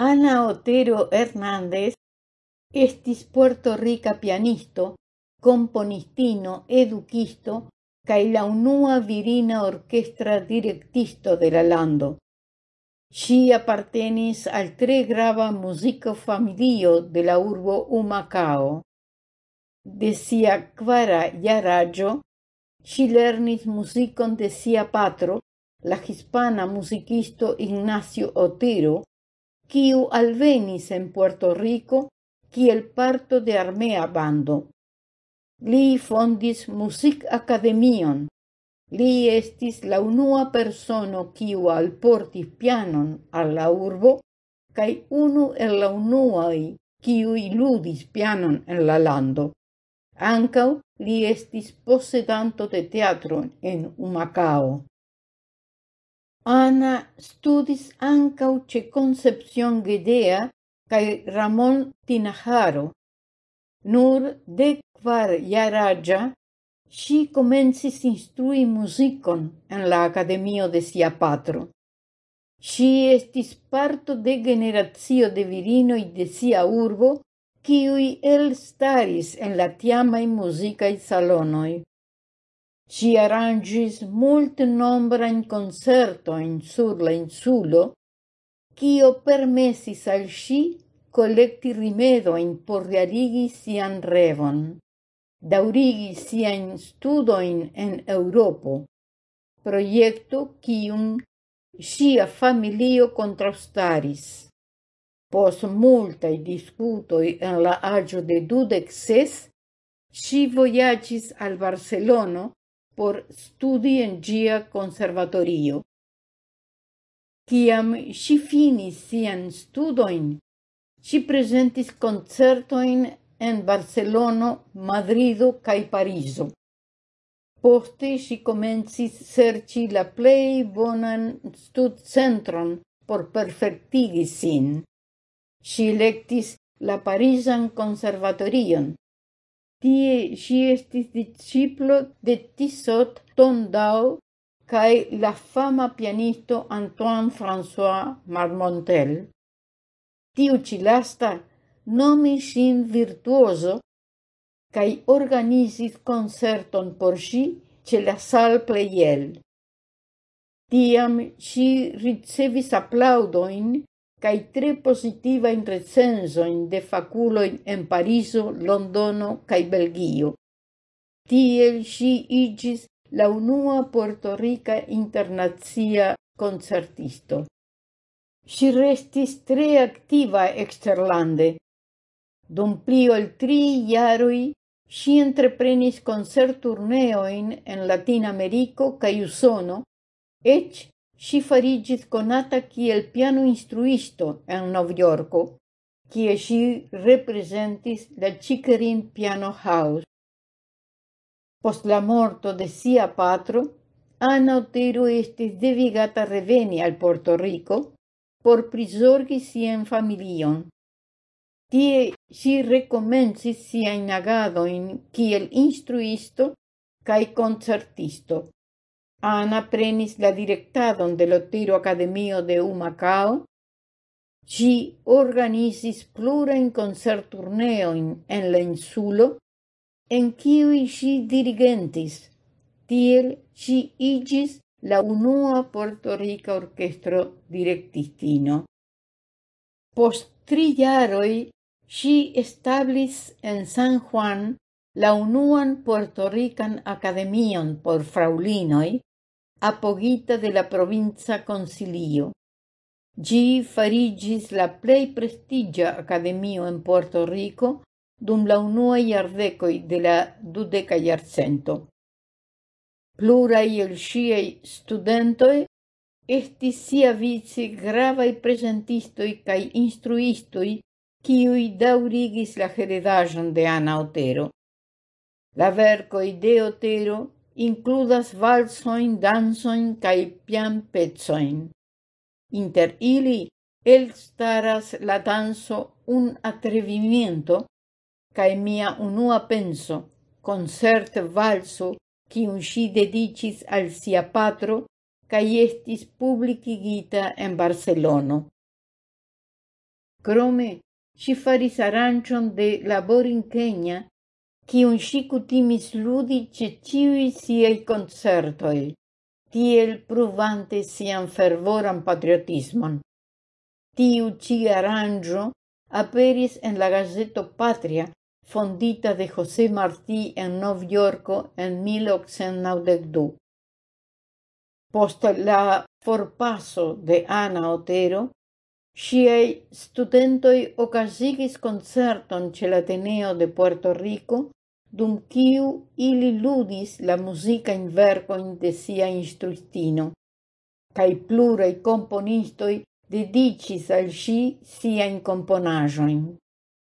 Ana Otero Hernández estis Puerto Rica pianisto, componistino, eduquisto, cae la unua virina orchestra directisto de la lando. Si appartenis al tre grava musico familio de la urbo Humacao. De sia quara iaraggio, si lernis musicon de sia patro, la hispana musicisto Ignacio Otero, quiu alvenis en Puerto Rico el parto de armea bando. Li fondis music academion. Li estis la unua persono quiu alportis pianon al la urbo cae unu el la unuai quiu ludis pianon en la lando. Ancau li estis posedanto de teatro en Humacao. Ana studis ancau ce Concepción Gedea cae Ramon Tinajaro. Nur de kvar jaraĝa ŝi comencis instrui musicon en la Academio de sia patro. Si estis parto de generatio de virinoi de sia urbo quiui el staris en la tiamai musicae salonoi. Ci arrangis mult concerto in sur la insulo, quio permesis al si collecti rimedoin por realigi sian revon, daurigi sian studoin en Europo, proiecto quium sia familio contrastaris. Pos multae discutoi en la agio de dudec ses, si voyagis al Barcelono por studi en gia conservatorio. Ciam si finis sian studoin, si presentis concertoin en Barcelono, Madrido cae Pariso. Poste si comencis serci la plei bonan studcentron por perfectigi sin. Si electis la Parisan Conservatorion, Tie si estis disciplo de Tissot Tondau cae la fama pianisto Antoine François Marmontel. Tiu cilasta nomis sin virtuozo cae organizis concerton por si ce la sal pleiel. Tiam si ricevis applaudoin cae tre positiva in recenso in de faculo en Pariso, Londono cae Belgio. Tiel si igis la unua Puerto Rica internazia concertisto. Si restis tre activa exterlande. Dum plio el tri jaroi si entreprenis concerturneoin en Latin Americo cae Usono, ec si fariĝis conata kiel pianoinstruisto en Novjorko, kie si representis la Chickering Piano House. Post la morto de sia patro, Ana Otero estis devigata reveni al Portorico por prisorgi sien familion. Tie si recomencis siajn agadojn kiel instruisto cae concertisto. αν prenis la directadon de Lotiro Academio de Macao, ĝi organizis plurajn koncertturneojn en la insulo, en kiuj ŝi dirigentis. Tiel ŝi iĝis la unua portorika orkestro direktistino. Post tri jaroj ŝi establis en San Juan la unuan puertorican academion por fraulinoj, apogita de la provincia consilio. Gi farigis la plei prestigia academio en Puerto Rico dum la unua iardecoi de la dudeca iarcento. Plurai el ŝiaj studentoj estis siavice gravai presentistoi cae instruistoi kiuj daurigis la heredajon de Ana Otero. La verkoj de Otero includas valsoin, dansoin cae pianpezoin. Inter ili elstaras la danso un atrevimiento cae mia unua penso, concert valso, cium si dedicis al sia patro, cae estis publicigita en Barcelono. Crome, si faris arancion de laborinqueña qui un si cutimis ludi ce ciui siei concertoi, tiel pruvante sian fervoran patriotismon. Tiu ci aranjo aperis en la gazeto Patria, fondita de José Martí en Novjorko en 1892. Post la forpaso de Ana Otero, Siaj studentoi okazigis concerton ce l'Ateneo de Puerto Rico dum quiu ili ludis la musica in verco in de sia instruistino, cae plurei componistoi dedicis al sci siain componajoin.